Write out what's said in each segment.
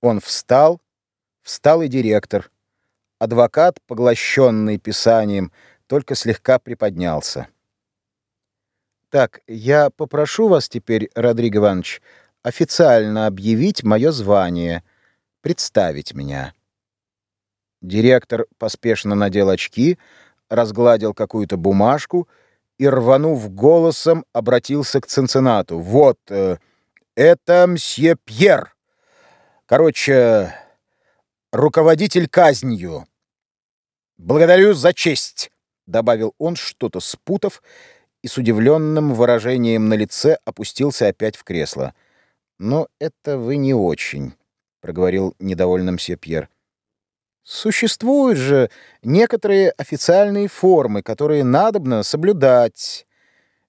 Он встал, встал и директор. Адвокат, поглощенный писанием, только слегка приподнялся. «Так, я попрошу вас теперь, Родриго Иванович, официально объявить мое звание, представить меня». Директор поспешно надел очки, разгладил какую-то бумажку и, рванув голосом, обратился к Цинциннату. «Вот, э, это мсье Пьер. Короче, руководитель казнью. Благодарю за честь», — добавил он, что-то спутав, и с удивленным выражением на лице опустился опять в кресло. «Но это вы не очень», — проговорил недовольно мсье Пьер. Существуют же некоторые официальные формы, которые надобно соблюдать.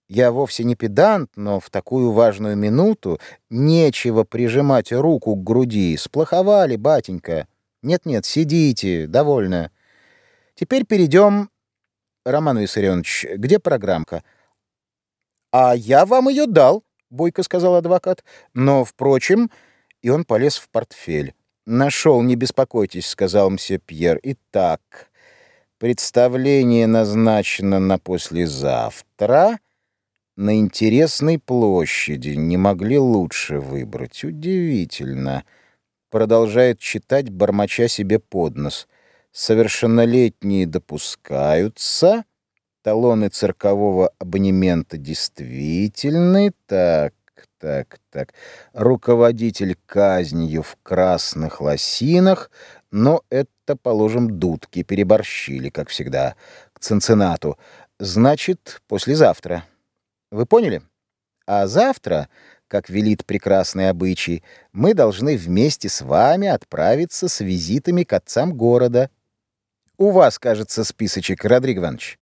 Я вовсе не педант, но в такую важную минуту нечего прижимать руку к груди. Сплоховали, батенька. Нет-нет, сидите, довольно. Теперь перейдем... Роман Виссарионович, где программка? А я вам ее дал, бойко сказал адвокат. Но, впрочем... И он полез в портфель. «Нашел, не беспокойтесь», — сказал мсье Пьер. «Итак, представление назначено на послезавтра на интересной площади. Не могли лучше выбрать. Удивительно». Продолжает читать, бормоча себе под нос. «Совершеннолетние допускаются». Талоны циркового абонемента действительны. Так, так, так. Руководитель казнью в красных лосинах, но это, положим, дудки переборщили, как всегда, к Цинциннату. Значит, послезавтра. Вы поняли? А завтра, как велит прекрасный обычай, мы должны вместе с вами отправиться с визитами к отцам города. У вас, кажется, списочек, Родриг Иванович.